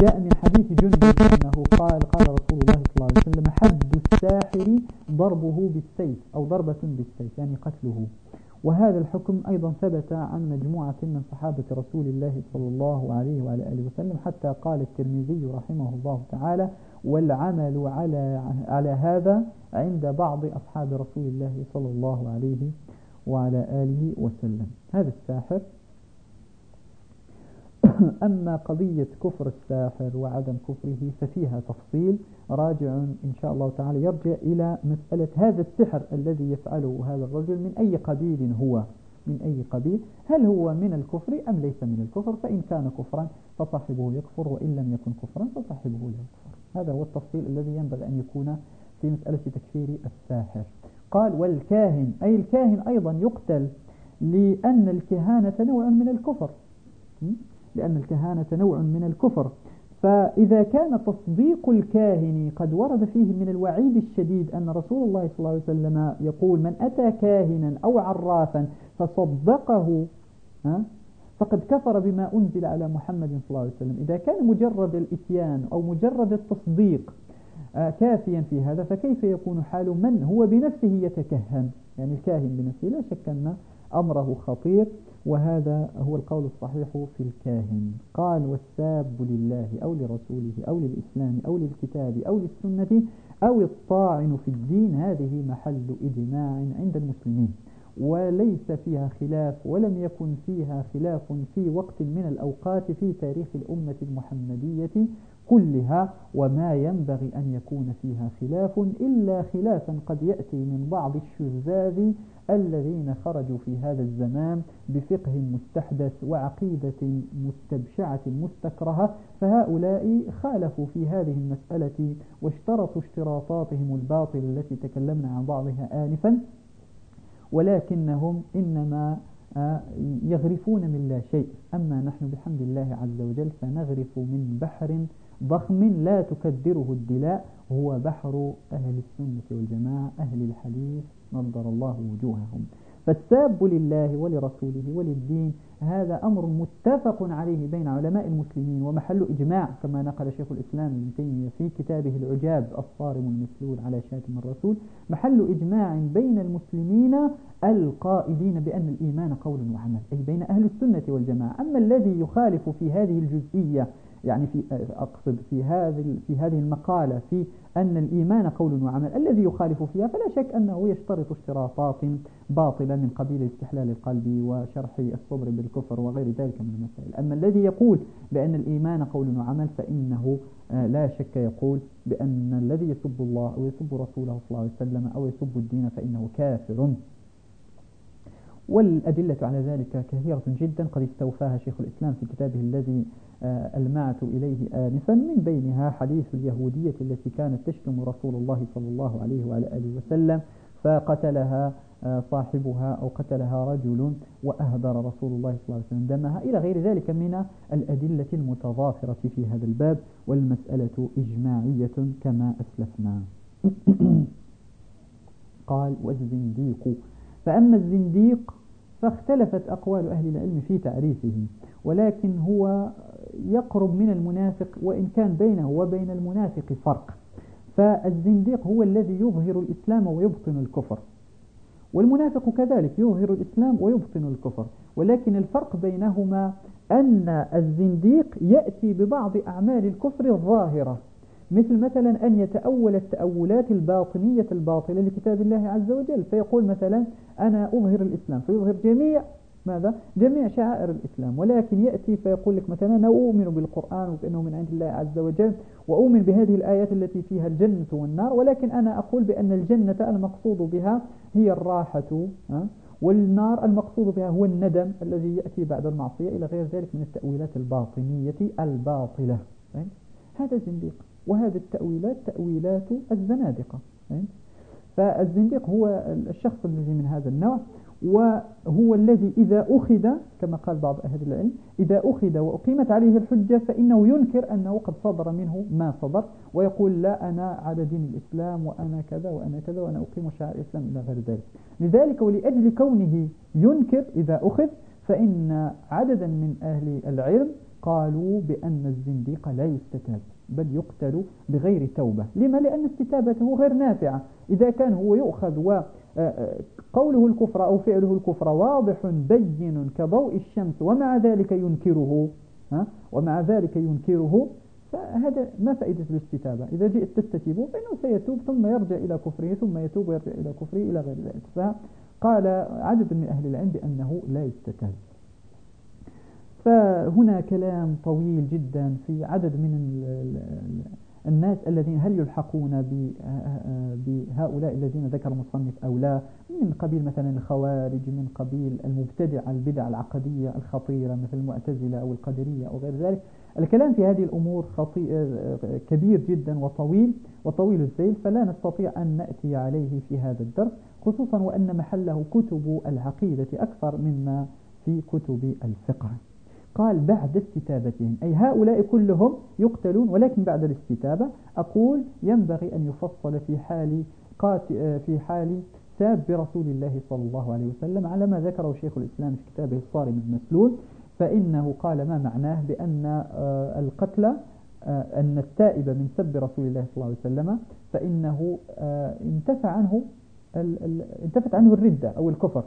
جاء من حديث جند أنه قال قال رسول الله صلى الله عليه وسلم حد الساحر ضربه بالسيف أو ضربة بالسيف يعني قتله. وهذا الحكم أيضا ثبت عن مجموعة من صحابة رسول الله صلى الله عليه وعلى آله وسلم حتى قال الترمذي رحمه الله تعالى والعمل على على هذا عند بعض أصحاب رسول الله صلى الله عليه وعلى آله وسلم. هذا الساحر أما قضية كفر الساحر وعدم كفره ففيها تفصيل. راجع إن شاء الله تعالى يرجع إلى مسألة هذا السحر الذي يفعله هذا الرجل من أي قبيل هو؟ من أي قبيل؟ هل هو من الكفر أم ليس من الكفر؟ فإن كان كفرا فصاحبه يكفر وإن لم يكن كفرا فصاحبه لا يكفر. هذا هو التفصيل الذي ينبغي أن يكون في مسألة تكفير الساحر. قال والكاهن أي الكاهن أيضا يقتل لأن الكهانة نوع من الكفر. لأن الكهانة نوع من الكفر. فإذا كان تصديق الكاهن قد ورد فيه من الوعيد الشديد أن رسول الله صلى الله عليه وسلم يقول من أتى كاهنا أو عرافا فصدقه فقد كفر بما أنزل على محمد صلى الله عليه وسلم. إذا كان مجرد الإتيان أو مجرد التصديق آه، كافيا في هذا فكيف يكون حال من هو بنفسه يتكهن؟ يعني الكاهن بنفسه لا شك أن أمره خطير. وهذا هو القول الصحيح في الكاهن. قال والساب لله أو لرسوله أو للإسلام أو للكتاب أو للسنة أو الطاعن في الدين هذه محل إجماع عند المسلمين وليس فيها خلاف ولم يكن فيها خلاف في وقت من الأوقات في تاريخ الأمة المحمدية كلها وما ينبغي أن يكون فيها خلاف إلا خلافا قد يأتي من بعض الشذاذ الذين خرجوا في هذا الزمان بفقه مستحدث وعقيدة مستبشعة مستكرهة فهؤلاء خالفوا في هذه المسألة واشترطوا اشتراطاتهم الباطلة التي تكلمنا عن بعضها آنفا ولكنهم إنما آه، يغرفون من لا شيء. أما نحن بحمد الله عز وجل فنغرف من بحر ضخم لا تكدره الدلاء هو بحر أهل السنة والجماعة أهل الحديث نظر الله وجوههم. فالساب لله ولرسوله وللدين هذا أمر متفق عليه بين علماء المسلمين ومحل إجماع كما نقل شيخ الإسلام ابن تيمية في كتابه العجاب الصارم المسلول على شاتم الرسول. محل إجماع بين المسلمين القائلين بأن الإيمان قول وعمل أي بين أهل السنة والجماعة. أما الذي يخالف في هذه الجزئية يعني في أقصد في هذه في هذه المقالة في أن الإيمان قول وعمل الذي يخالف فيها فلا شك أنه يشترط اشتراطات باطلة من قبيل استحلال القلب وشرح الصبر بالكفر وغير ذلك من المسائل. أما الذي يقول بأن الإيمان قول وعمل فإنه آه، لا شك يقول بأن الذي يسب الله أو يسب رسوله صلى الله عليه وسلم أو يسب الدين فإنه كافر. والأدلة على ذلك كثيرة جدا قد استوفاها شيخ الإسلام في كتابه الذي آه، ألمعت إليه آنفا. من بينها حديث اليهودية التي كانت تشتم رسول الله صلى الله عليه وعلى آله وسلم فقتلها آه، صاحبها أو قتلها رجل وأهدر رسول الله صلى الله عليه وسلم دمها. إلى غير ذلك من الأدلة المتضافرة في هذا الباب والمسألة إجماعية كما أسلفنا. قال والزنديق. فأما الزنديق فاختلفت أقوال أهل العلم في تعريفه ولكن هو يقرب من المنافق وإن كان بينه وبين المنافق فرق. فالزنديق هو الذي يظهر الإسلام ويبطن الكفر. والمنافق كذلك يظهر الإسلام ويبطن الكفر. ولكن الفرق بينهما أن الزنديق يأتي ببعض أعمال الكفر الظاهرة. مثل مثلا أن يتأول التأولات الباطنية الباطلة لكتاب الله عز وجل. فيقول مثلا أنا أظهر الإسلام فيظهر جميع ماذا؟ جميع شعائر الإسلام. ولكن يأتي فيقول لك مثلا أنا أؤمن بالقرآن وبأنه من عند الله عز وجل وأؤمن بهذه الآيات التي فيها الجنة والنار ولكن أنا أقول بأن الجنة المقصود بها هي الراحة والنار المقصود بها هو الندم الذي يأتي بعد المعصية إلى غير ذلك من التأويلات الباطنية الباطلة. هذا زنديق. وهذه التأويلات تأويلات الزنادقة. فالزنديق هو الشخص الذي من هذا النوع. وهو الذي إذا أخذ كما قال بعض أهل العلم إذا أخذ وأقيمت عليه الحجة فإنه ينكر أنه قد صدر منه ما صدر ويقول لا أنا على دين الإسلام وأنا كذا وأنا كذا وأنا أقيم شعائر الإسلام إلى غير ذلك. لذلك ولأجل كونه ينكر إذا أخذ فإن عددا من أهل العلم قالوا بأن الزنديق لا يستتاب بل يقتل بغير توبة. لما؟ لأن استتابته غير نافعة. إذا كان هو يؤخذ وقوله الكفر أو فعله الكفر واضح بين كضوء الشمس ومع ذلك ينكره ومع ذلك ينكره. فهذا ما فائدة الاستتابة؟ إذا جئت تستتيبه فإنه سيتوب ثم يرجع إلى كفره ثم يتوب ويرجع إلى كفره إلى غير ذلك. فقال عدد من أهل العلم بأنه لا يستتاب. فهنا كلام طويل جدا في عدد من الناس الذين هل يلحقون بهؤلاء الذين ذكر المصنف أو لا؟ من قبيل مثلا الخوارج من قبيل المبتدع البدع العقدية الخطيرة مثل المعتزلة أو القدرية أو غير ذلك. الكلام في هذه الأمور كبير جدا وطويل وطويل الزيل فلا نستطيع أن نأتي عليه في هذا الدرس خصوصا وأن محله كتب العقيدة أكثر مما في كتب الفقه. قال بعد استتابتهم. أي هؤلاء كلهم يقتلون ولكن بعد الاستتابة أقول ينبغي أن يفصل في حال في حال ساب رسول الله صلى الله عليه وسلم على ما ذكره شيخ الإسلام في كتابه الصارم المسلول. فإنه قال ما معناه بأن آه، القتل آه، أن التائب من سب رسول الله صلى الله عليه وسلم فإنه آه، انتفع عنه انتفت عنه الردة أو الكفر.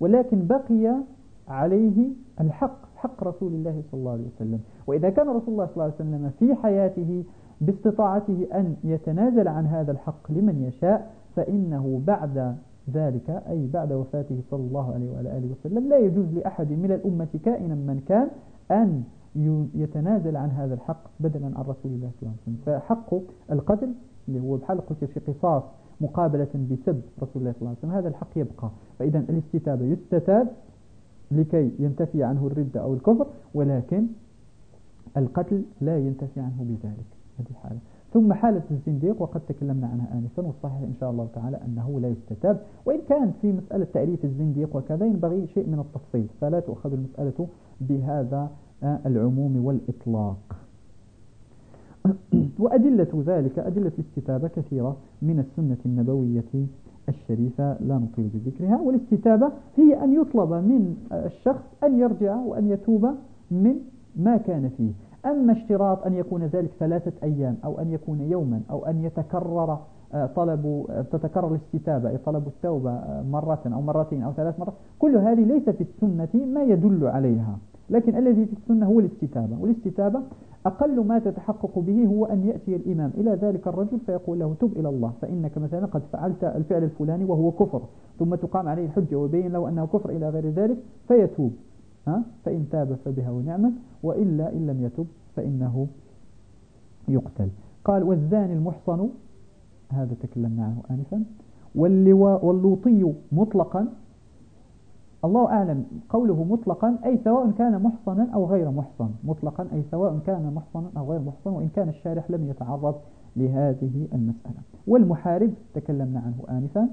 ولكن بقي عليه الحق. حق رسول الله صلى الله عليه وسلم. وإذا كان رسول الله صلى الله عليه وسلم في حياته باستطاعته أن يتنازل عن هذا الحق لمن يشاء فإنه بعد ذلك أي بعد وفاته صلى الله عليه وآله وسلم لا يجوز لأحد من الأمة كائنا من كان أن يتنازل عن هذا الحق بدلا عن رسول الله صلى الله عليه وسلم. فحق القتل اللي هو بحال قلت في قصاص مقابلة بسب رسول الله صلى الله عليه وسلم هذا الحق يبقى. فإذا الاستتابة يستتاب لكي ينتفي عنه الردة أو الكفر ولكن القتل لا ينتفي عنه بذلك. هذه الحالة. ثم حالة الزنديق وقد تكلمنا عنها آنفا والصحيح إن شاء الله تعالى أنه لا يستتاب. وإن كان في مسألة تعريف الزنديق وكذا ينبغي شيء من التفصيل. فلا تؤخذ المسألة بهذا العموم والإطلاق. وأدلة ذلك أدلة الاستتابة كثيرة من السنة النبوية الشريفة لا نطيل بذكرها والاستتابة هي أن يطلب من الشخص أن يرجع وأن يتوب من ما كان فيه. أما اشتراط أن يكون ذلك ثلاثة أيام أو أن يكون يوما أو أن يتكرر آه، طلب آه، تتكرر الاستتابة أي طلب التوبة آه، مرة أو مرتين أو ثلاث مرات كل هذه ليس في السنة ما يدل عليها لكن الذي في السنة هو الاستتابة. والاستتابة أقل ما تتحقق به هو أن يأتي الإمام. إلى ذلك الرجل فيقول له تب إلى الله فإنك مثلا قد فعلت الفعل الفلاني وهو كفر ثم تقام عليه الحجة ويبين له أنه كفر إلى غير ذلك فيتوب. ها؟ فإن تاب فبها ونعمة وإلا إن لم يتب فإنه يقتل. قال والزاني المحصن هذا تكلمنا عنه آنفا واللوطي مطلقا الله أعلم قوله مطلقا أي سواء كان محصنا أو غير محصن. مطلقا أي سواء كان محصنا أو غير محصن وإن كان الشارح لم يتعرض لهذه المسألة. والمحارب تكلمنا عنه آنفا؟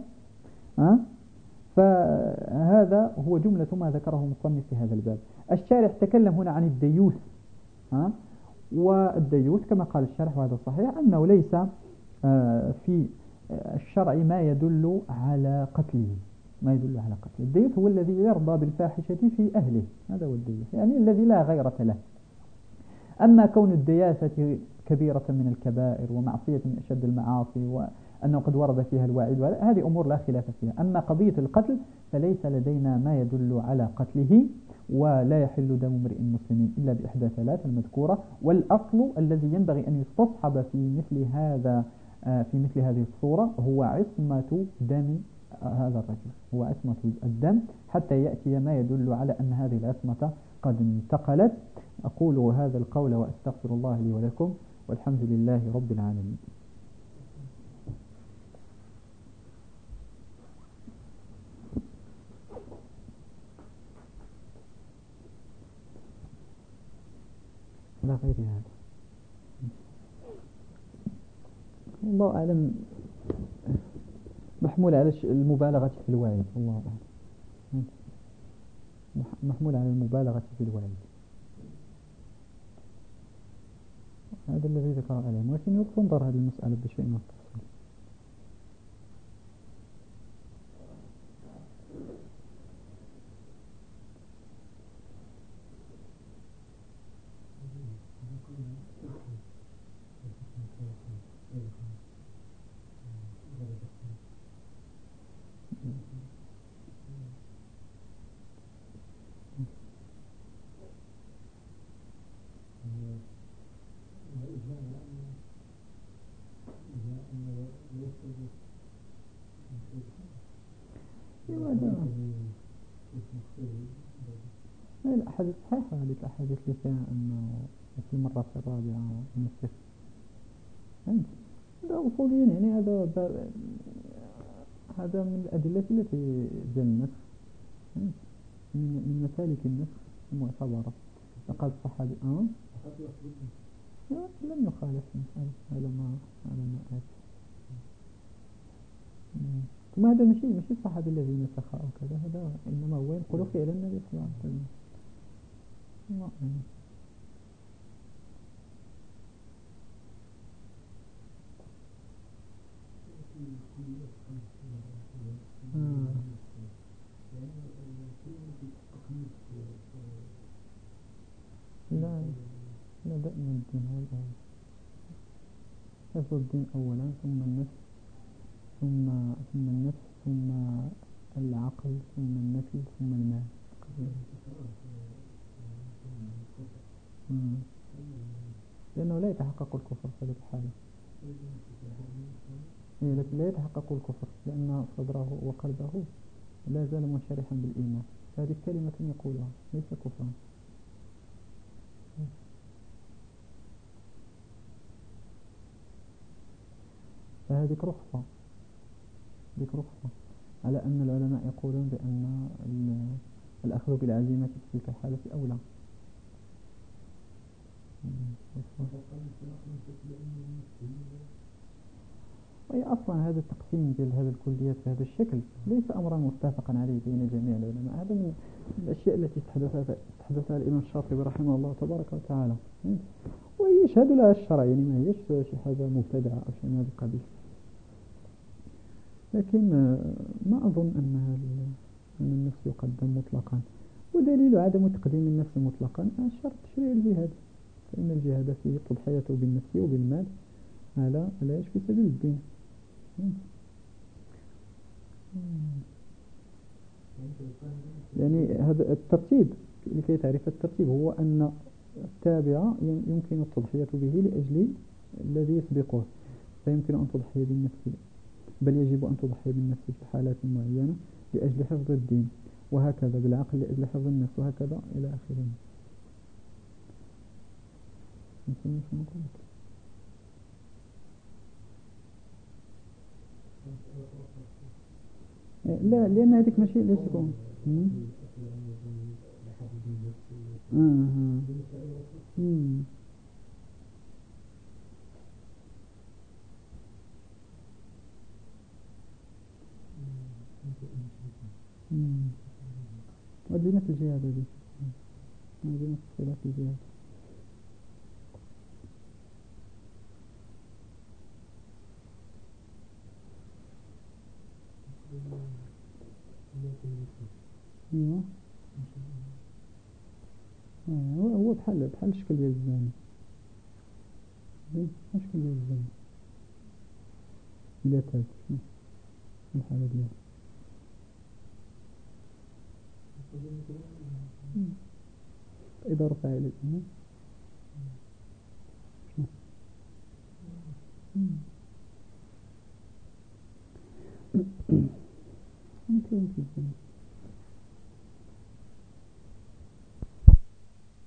فهذا هو جملة ما ذكره المصنف في هذا الباب. الشارح تكلم هنا عن الديوث. أه؟ والديوث كما قال الشارح وهذا صحيح أنه ليس آه، في الشرع ما يدل على قتله. ما يدل على قتل الديوث هو الذي يرضى بالفاحشة في أهله. هذا هو الديوث. يعني الذي لا غيرة له. أما كون الدياثة كبيرة من الكبائر ومعصية من أشد المعاصي وأنه قد ورد فيها الواعد هذه أمور لا خلاف فيها. أما قضية القتل فليس لدينا ما يدل على قتله ولا يحل دم امرئ مسلم إلا بإحدى ثلاث المذكورة. والأصل الذي ينبغي أن يستصحب في مثل هذا آه، في مثل هذه الصورة هو عصمة دم هذا الرجل. هو عصمة الدم حتى يأتي ما يدل على أن هذه العصمة قد انتقلت. أقول هذا القول وأستغفر الله لي ولكم والحمد لله رب العالمين. لا غير هذا. الله أعلم محمول على المبالغة في الوعي الله أعلم محمول على المبالغة في الوعي هذا الذي ذكر العلم ولكن تنظر هذه المسألة بشيء من الأحاديث صحيحة هذه الأحاديث اللي فيها أنه في المرة الرابعة نسخ فهمت؟ هذا أصوليا يعني هذا هذا من الأدلة التي النسخ. من مسالك النسخ المعتبرة. فقد الصحابي أه لم يخالف هذا ما هذا ما آتي ثم هذا ماشي ماشي الصحابي الذي نسخ أو كذا هذا إنما هو ينقل فعل النبي صلى الله عليه وسلم. لا لا دائما الدين هو الأول حفظ الدين أولا ثم النفس ثم ثم النفس ثم العقل ثم النفي ثم المال لأنه لا يتحقق الكفر في هذه الحالة لكن لا يتحقق الكفر لأن صدره وقلبه لا زال منشرحا بالإيمان. هذه كلمة يقولها ليس كفرا. فهذه رخصة ذيك رخصة على أن العلماء يقولون بأن الأخذ بالعزيمة في تلك الحالة أولى. وهي أصلا هذا التقسيم ديال هذا الكليات بهذا الشكل ليس أمرا متفقا عليه بين جميع العلماء. هذا من الأشياء التي استحدثها استحدثها الإمام الشاطبي رحمه الله تبارك وتعالى. ويشهد لها الشرع يعني ما هيش شي حاجة مبتدعة أو شيء من هذا القبيل لكن ما أظن أن النفس يقدم مطلقا. ودليل عدم تقديم النفس مطلقا شرط تشريع الجهاد فإن الجهاد فيه التضحية بالنفس وبالمال على على في سبيل الدين. يعني هذا الترتيب لكي تعرف الترتيب هو أن التابع يمكن التضحية به لأجل الذي يسبقه. فيمكن أن تضحي بالنفس بل يجب أن تضحي بالنفس في حالات معينة لأجل حفظ الدين. وهكذا بالعقل لأجل حفظ النفس وهكذا إلى آخره. لا لأن هذيك ماشي ليش يكون آه. ودي نفس الجهاد هذه ودي نفس خلاف الجهاد أيوه. هو بحال بحال الشكل ديال الزاني. الشكل ديال الزاني. إلا تاب الحالة ديالها إذا رفع إلى الإمام يمكن جدا